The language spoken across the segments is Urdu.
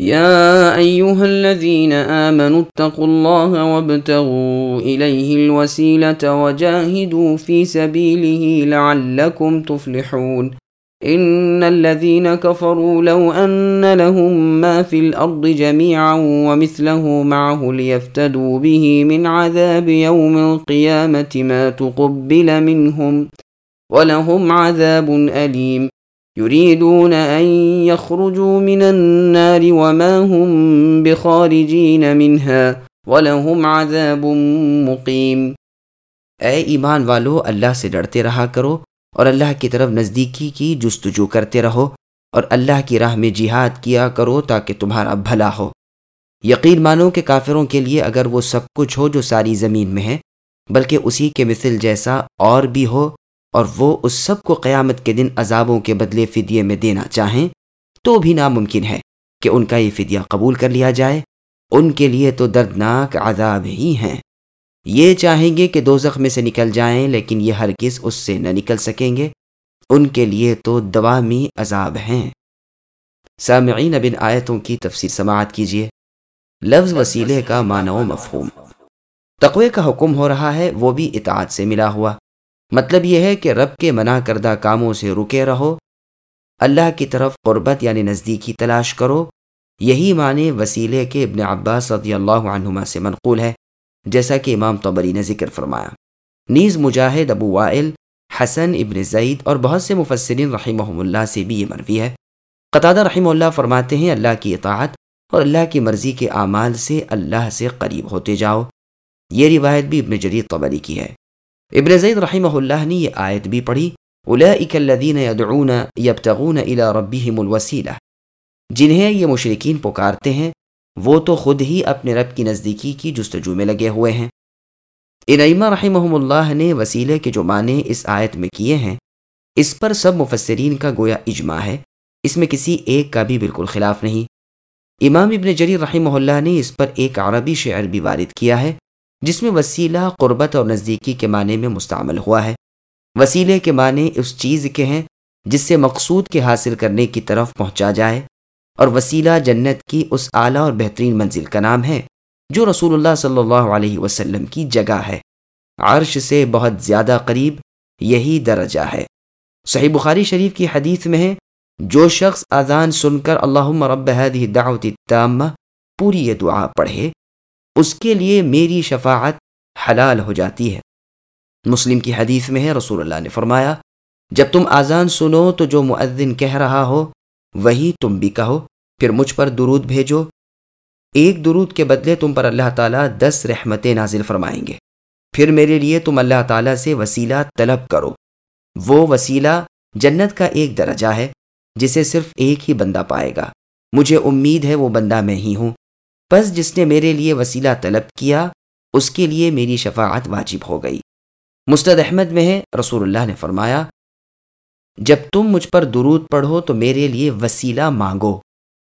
يا أيها الذين آمنوا اتقوا الله وابتغوا إليه الوسيلة وجاهدوا في سبيله لعلكم تفلحون. إن الذين كفروا لو أن لهم ما في الأرض جميعا ومثله معه ليفتدوا به من عذاب يوم القيامة ما تقبل منهم ولهم عذاب أليم. يريدون أن يخرجوا من النار وما هم بخارجين منها ولهم عذاب مقيم۔ اے ایمان والو، اللہ سے ڈرتے رہا کرو اور اللہ کی طرف نزدیکی کی جستجو کرتے رہو اور اللہ کی راہ میں جہاد کیا کرو تاکہ تمہارا بھلا ہو۔ یقین مانو کہ کافروں کے لیے اگر وہ سب کچھ ہو جو ساری زمین میں ہے، بلکہ اسی کے مثل جیسا اور بھی ہو اور وہ اس سب کو قیامت کے دن عذابوں کے بدلے فدیے میں دینا چاہیں تو بھی ناممکن ہے کہ ان کا یہ فدیہ قبول کر لیا جائے۔ ان کے لیے تو دردناک عذاب ہی ہیں۔ یہ چاہیں گے کہ دو میں سے نکل جائیں، لیکن یہ ہر کس اس سے نہ نکل سکیں گے۔ ان کے لیے تو دوامی عذاب ہیں۔ سامعین بن آیتوں کی تفسیر سماعت کیجیے۔ لفظ وسیلے کا معنی و مفہوم۔ تقوی کا حکم ہو رہا ہے، وہ بھی اطاعت سے ملا ہوا۔ مطلب یہ ہے کہ رب کے منع کردہ کاموں سے رکے رہو، اللہ کی طرف قربت یعنی نزدیکی تلاش کرو۔ یہی معنی وسیلے کے ابن عباس رضی اللہ عنہما سے منقول ہے، جیسا کہ امام طبری نے ذکر فرمایا۔ نیز مجاہد ابو وائل، حسن ابن زید اور بہت سے مفسرین رحمہ اللہ سے بھی یہ مروی ہے۔ قطادہ رحمہ اللہ فرماتے ہیں، اللہ کی اطاعت اور اللہ کی مرضی کے اعمال سے اللہ سے قریب ہوتے جاؤ۔ یہ روایت بھی ابن جریر طبری کی ہے۔ ابن زید رحمہ اللہ نے یہ آیت بھی پڑھی الذین یدعون یبتغون الى ربهم الوسیلہ جنہیں یہ مشرقین پکارتے ہیں، وہ تو خود ہی اپنے رب کی نزدیکی کی جستجو میں لگے ہوئے ہیں۔ انعیمہ رحمہ اللہ نے وسیلے کے جو معنی اس آیت میں کیے ہیں، اس پر سب مفسرین کا گویا اجماع ہے۔ اس میں کسی ایک کا بھی بالکل خلاف نہیں۔ امام ابن جری رحمہ اللہ نے اس پر ایک عربی شعر بھی وارد کیا ہے۔ جس میں وسیلہ قربت اور نزدیکی کے معنی میں مستعمل ہوا ہے۔ وسیلے کے معنی اس چیز کے ہیں جس سے مقصود کے حاصل کرنے کی طرف پہنچا جائے۔ اور وسیلہ جنت کی اس اعلیٰ اور بہترین منزل کا نام ہے جو رسول اللہ صلی اللہ علیہ وسلم کی جگہ ہے۔ عرش سے بہت زیادہ قریب یہی درجہ ہے۔ صحیح بخاری شریف کی حدیث میں ہے، جو شخص اذان سن کر اللہ رب دعوت التامہ پوری یہ دعا پڑھے اس کے لیے میری شفاعت حلال ہو جاتی ہے۔ مسلم کی حدیث میں ہے، رسول اللہ نے فرمایا، جب تم آزان سنو تو جو معذن کہہ رہا ہو، وہی تم بھی کہو۔ پھر مجھ پر درود بھیجو۔ ایک درود کے بدلے تم پر اللہ تعالیٰ دس رحمتیں نازل فرمائیں گے۔ پھر میرے لیے تم اللہ تعالیٰ سے وسیلہ طلب کرو۔ وہ وسیلہ جنت کا ایک درجہ ہے، جسے صرف ایک ہی بندہ پائے گا۔ مجھے امید ہے وہ بندہ میں ہی ہوں۔ بس جس نے میرے لیے وسیلہ طلب کیا، اس کے لیے میری شفاعت واجب ہو گئی۔ مستد احمد میں ہے، رسول اللہ نے فرمایا، جب تم مجھ پر درود پڑھو تو میرے لیے وسیلہ مانگو۔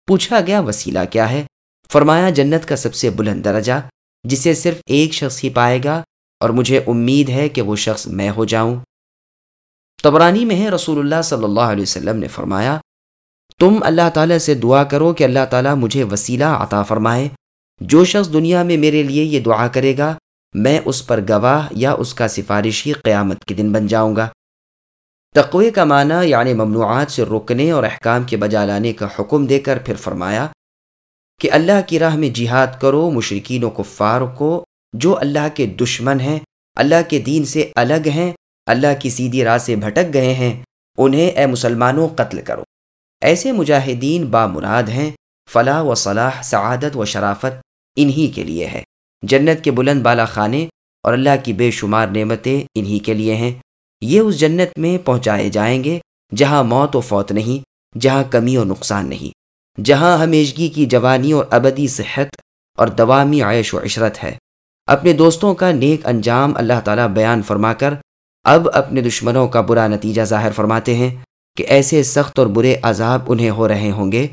پوچھا گیا، وسیلہ کیا ہے؟ فرمایا، جنت کا سب سے بلند درجہ، جسے صرف ایک شخص ہی پائے گا، اور مجھے امید ہے کہ وہ شخص میں ہو جاؤں۔ تبرانی میں ہے، رسول اللہ صلی اللہ علیہ وسلم نے فرمایا تم اللہ تعالیٰ سے دعا کرو کہ اللہ تعالیٰ مجھے وسیلہ عطا فرمائے۔ جو شخص دنیا میں میرے لیے یہ دعا کرے گا، میں اس پر گواہ یا اس کا سفارشی قیامت کے دن بن جاؤں گا۔ تقوی کا معنی یعنی ممنوعات سے رکنے اور احکام کے بجا لانے کا حکم دے کر پھر فرمایا کہ اللہ کی راہ میں جہاد کرو مشرقین و کفار کو جو اللہ کے دشمن ہیں، اللہ کے دین سے الگ ہیں، اللہ کی سیدھی راہ سے بھٹک گئے ہیں، انہیں اے مسلمانوں قتل کرو۔ ایسے مجاہدین با مراد ہیں، فلاح و صلاح، سعادت و شرافت انہی کے لیے ہے۔ جنت کے بلند بالا خانے اور اللہ کی بے شمار نعمتیں انہی کے لیے ہیں۔ یہ اس جنت میں پہنچائے جائیں گے جہاں موت و فوت نہیں، جہاں کمی و نقصان نہیں، جہاں ہمیشگی کی جوانی اور ابدی صحت اور دوامی عیش و عشرت ہے۔ اپنے دوستوں کا نیک انجام اللہ تعالیٰ بیان فرما کر اب اپنے دشمنوں کا برا نتیجہ ظاہر فرماتے ہیں۔ کہ ایسے سخت اور برے عذاب انہیں ہو رہے ہوں گے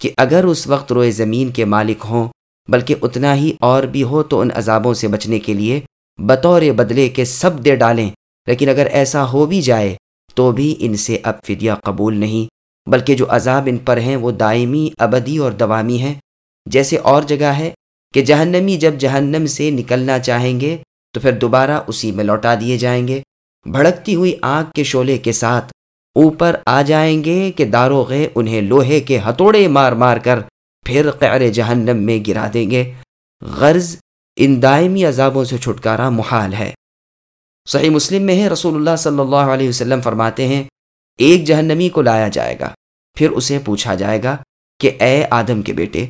کہ اگر اس وقت روئے زمین کے مالک ہوں، بلکہ اتنا ہی اور بھی ہو تو ان عذابوں سے بچنے کے لیے بطور بدلے کے سب دے ڈالیں۔ لیکن اگر ایسا ہو بھی جائے تو بھی ان سے اب فدیہ قبول نہیں، بلکہ جو عذاب ان پر ہیں وہ دائمی، ابدی اور دوامی ہیں۔ جیسے اور جگہ ہے کہ جہنمی جب جہنم سے نکلنا چاہیں گے تو پھر دوبارہ اسی میں لوٹا دیے جائیں گے۔ بھڑکتی ہوئی آگ کے شعلے کے ساتھ اوپر آ جائیں گے کہ داروغے انہیں لوہے کے ہتوڑے مار مار کر پھر قعر جہنم میں گرا دیں گے۔ غرض ان دائمی عذابوں سے چھٹکارا محال ہے۔ صحیح مسلم میں ہے رسول اللہ صلی اللہ علیہ وسلم فرماتے ہیں، ایک جہنمی کو لایا جائے گا، پھر اسے پوچھا جائے گا کہ اے آدم کے بیٹے،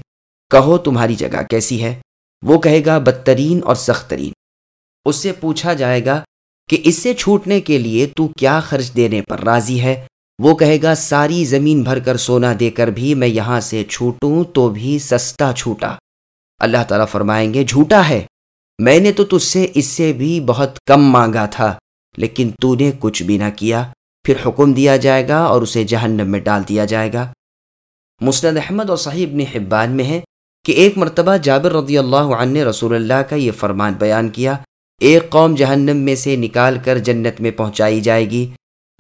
کہو تمہاری جگہ کیسی ہے؟ وہ کہے گا بدترین اور سخت ترین۔ اس سے پوچھا جائے گا کہ اس سے چھوٹنے کے لیے تو کیا خرچ دینے پر راضی ہے؟ وہ کہے گا، ساری زمین بھر کر سونا دے کر بھی میں یہاں سے چھوٹوں تو بھی سستا چھوٹا۔ اللہ تعالیٰ فرمائیں گے، جھوٹا ہے۔ میں نے تو تجھ سے اس سے بھی بہت کم مانگا تھا، لیکن تو نے کچھ بھی نہ کیا۔ پھر حکم دیا جائے گا اور اسے جہنم میں ڈال دیا جائے گا۔ مسند احمد اور صحیح ابن حبان میں ہے کہ ایک مرتبہ جابر رضی اللہ عنہ نے رسول اللہ کا یہ فرمان بیان کیا۔ ایک قوم جہنم میں سے نکال کر جنت میں پہنچائی جائے گی۔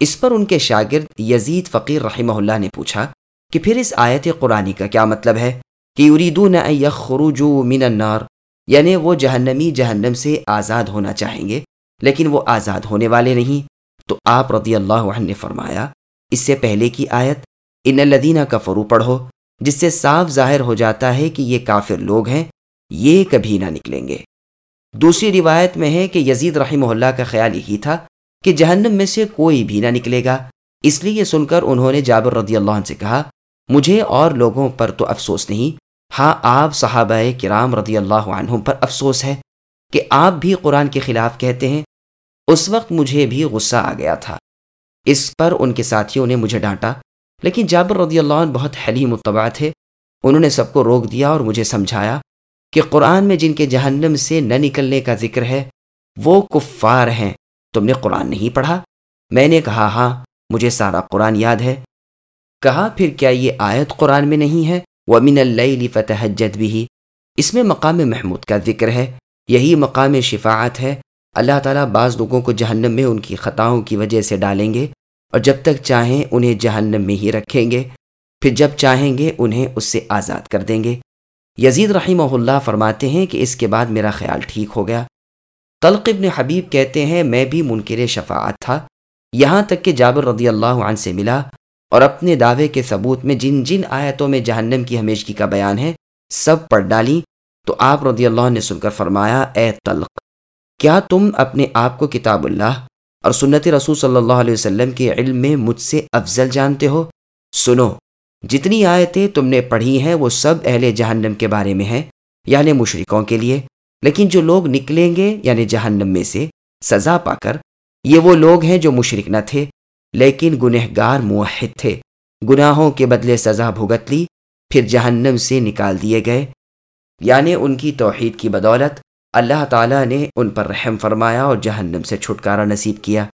اس پر ان کے شاگرد یزید فقیر رحمہ اللہ نے پوچھا کہ پھر اس آیت قرآنی کا کیا مطلب ہے؟ کہ اریدون ان یخرجوا من النار یعنی وہ جہنمی جہنم سے آزاد ہونا چاہیں گے، لیکن وہ آزاد ہونے والے نہیں۔ تو آپ رضی اللہ عنہ نے فرمایا، اس سے پہلے کی آیت، ان الدینہ کا فرو پڑھو، جس سے صاف ظاہر ہو جاتا ہے کہ یہ کافر لوگ ہیں، یہ کبھی نہ نکلیں گے۔ دوسری روایت میں ہے کہ یزید رحمہ اللہ کا خیال یہی تھا کہ جہنم میں سے کوئی بھی نہ نکلے گا۔ اس لیے یہ سن کر انہوں نے جابر رضی اللہ عنہ سے کہا، مجھے اور لوگوں پر تو افسوس نہیں۔ ہاں آپ صحابہ کرام رضی اللہ عنہ پر افسوس ہے کہ آپ بھی قرآن کے خلاف کہتے ہیں۔ اس وقت مجھے بھی غصہ آ گیا تھا۔ اس پر ان کے ساتھیوں نے مجھے ڈانٹا، لیکن جابر رضی اللہ عنہ بہت حلیم متبع تھے۔ انہوں نے سب کو روک دیا اور مجھے سمجھایا۔ کہ قرآن میں جن کے جہنم سے نہ نکلنے کا ذکر ہے، وہ کفار ہیں۔ تم نے قرآن نہیں پڑھا؟ میں نے کہا ہاں مجھے سارا قرآن یاد ہے۔ کہا، پھر کیا یہ آیت قرآن میں نہیں ہے؟ وہ امین اللہ فتح بھی اس میں مقام محمود کا ذکر ہے۔ یہی مقام شفاعت ہے۔ اللہ تعالیٰ بعض لوگوں کو جہنم میں ان کی خطاؤں کی وجہ سے ڈالیں گے اور جب تک چاہیں انہیں جہنم میں ہی رکھیں گے، پھر جب چاہیں گے انہیں اس سے آزاد کر دیں گے۔ یزید رحمہ اللہ فرماتے ہیں کہ اس کے بعد میرا خیال ٹھیک ہو گیا۔ طلق ابن حبیب کہتے ہیں، میں بھی منکر شفاعت تھا۔ یہاں تک کہ جابر رضی اللہ عنہ سے ملا اور اپنے دعوے کے ثبوت میں جن جن آیتوں میں جہنم کی ہمیشگی کا بیان ہے، سب پڑھ ڈالی۔ تو آپ رضی اللہ نے سن کر فرمایا، اے طلق، کیا تم اپنے آپ کو کتاب اللہ اور سنت رسول صلی اللہ علیہ وسلم کے علم میں مجھ سے افضل جانتے ہو؟ سنو جتنی آیتیں تم نے پڑھی ہیں وہ سب اہل جہنم کے بارے میں ہیں یعنی مشرقوں کے لیے۔ لیکن جو لوگ نکلیں گے یعنی جہنم میں سے سزا پا کر، یہ وہ لوگ ہیں جو مشرق نہ تھے، لیکن گنہ گار موحد تھے۔ گناہوں کے بدلے سزا بھگت لی، پھر جہنم سے نکال دیے گئے۔ یعنی ان کی توحید کی بدولت اللہ تعالیٰ نے ان پر رحم فرمایا اور جہنم سے چھٹکارا نصیب کیا۔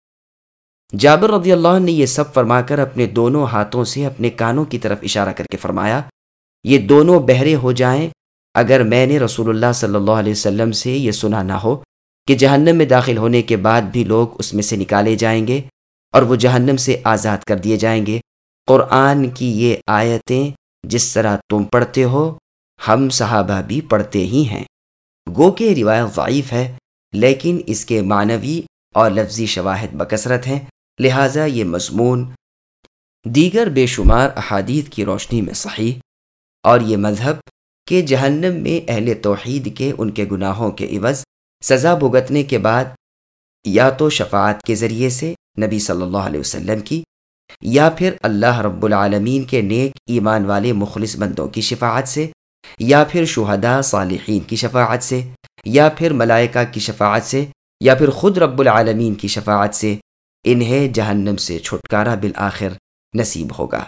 جابر رضی اللہ نے یہ سب فرما کر اپنے دونوں ہاتھوں سے اپنے کانوں کی طرف اشارہ کر کے فرمایا، یہ دونوں بہرے ہو جائیں اگر میں نے رسول اللہ صلی اللہ علیہ وسلم سے یہ سنا نہ ہو کہ جہنم میں داخل ہونے کے بعد بھی لوگ اس میں سے نکالے جائیں گے اور وہ جہنم سے آزاد کر دیے جائیں گے۔ قرآن کی یہ آیتیں جس طرح تم پڑھتے ہو، ہم صحابہ بھی پڑھتے ہی ہیں۔ گو کے روایت ضعیف ہے، لیکن اس کے معنوی اور لفظی شواہد بکثرت ہیں۔ لہٰذا یہ مضمون دیگر بے شمار احادیث کی روشنی میں صحیح اور یہ مذہب کہ جہنم میں اہل توحید کے ان کے گناہوں کے عوض سزا بھگتنے کے بعد یا تو شفاعت کے ذریعے سے نبی صلی اللہ علیہ وسلم کی یا پھر اللہ رب العالمین کے نیک ایمان والے مخلص بندوں کی شفاعت سے یا پھر شہداء صالحین کی شفاعت سے یا پھر ملائکہ کی شفاعت سے یا پھر خود رب العالمین کی شفاعت سے انہیں جہنم سے چھٹکارا بالآخر نصیب ہوگا۔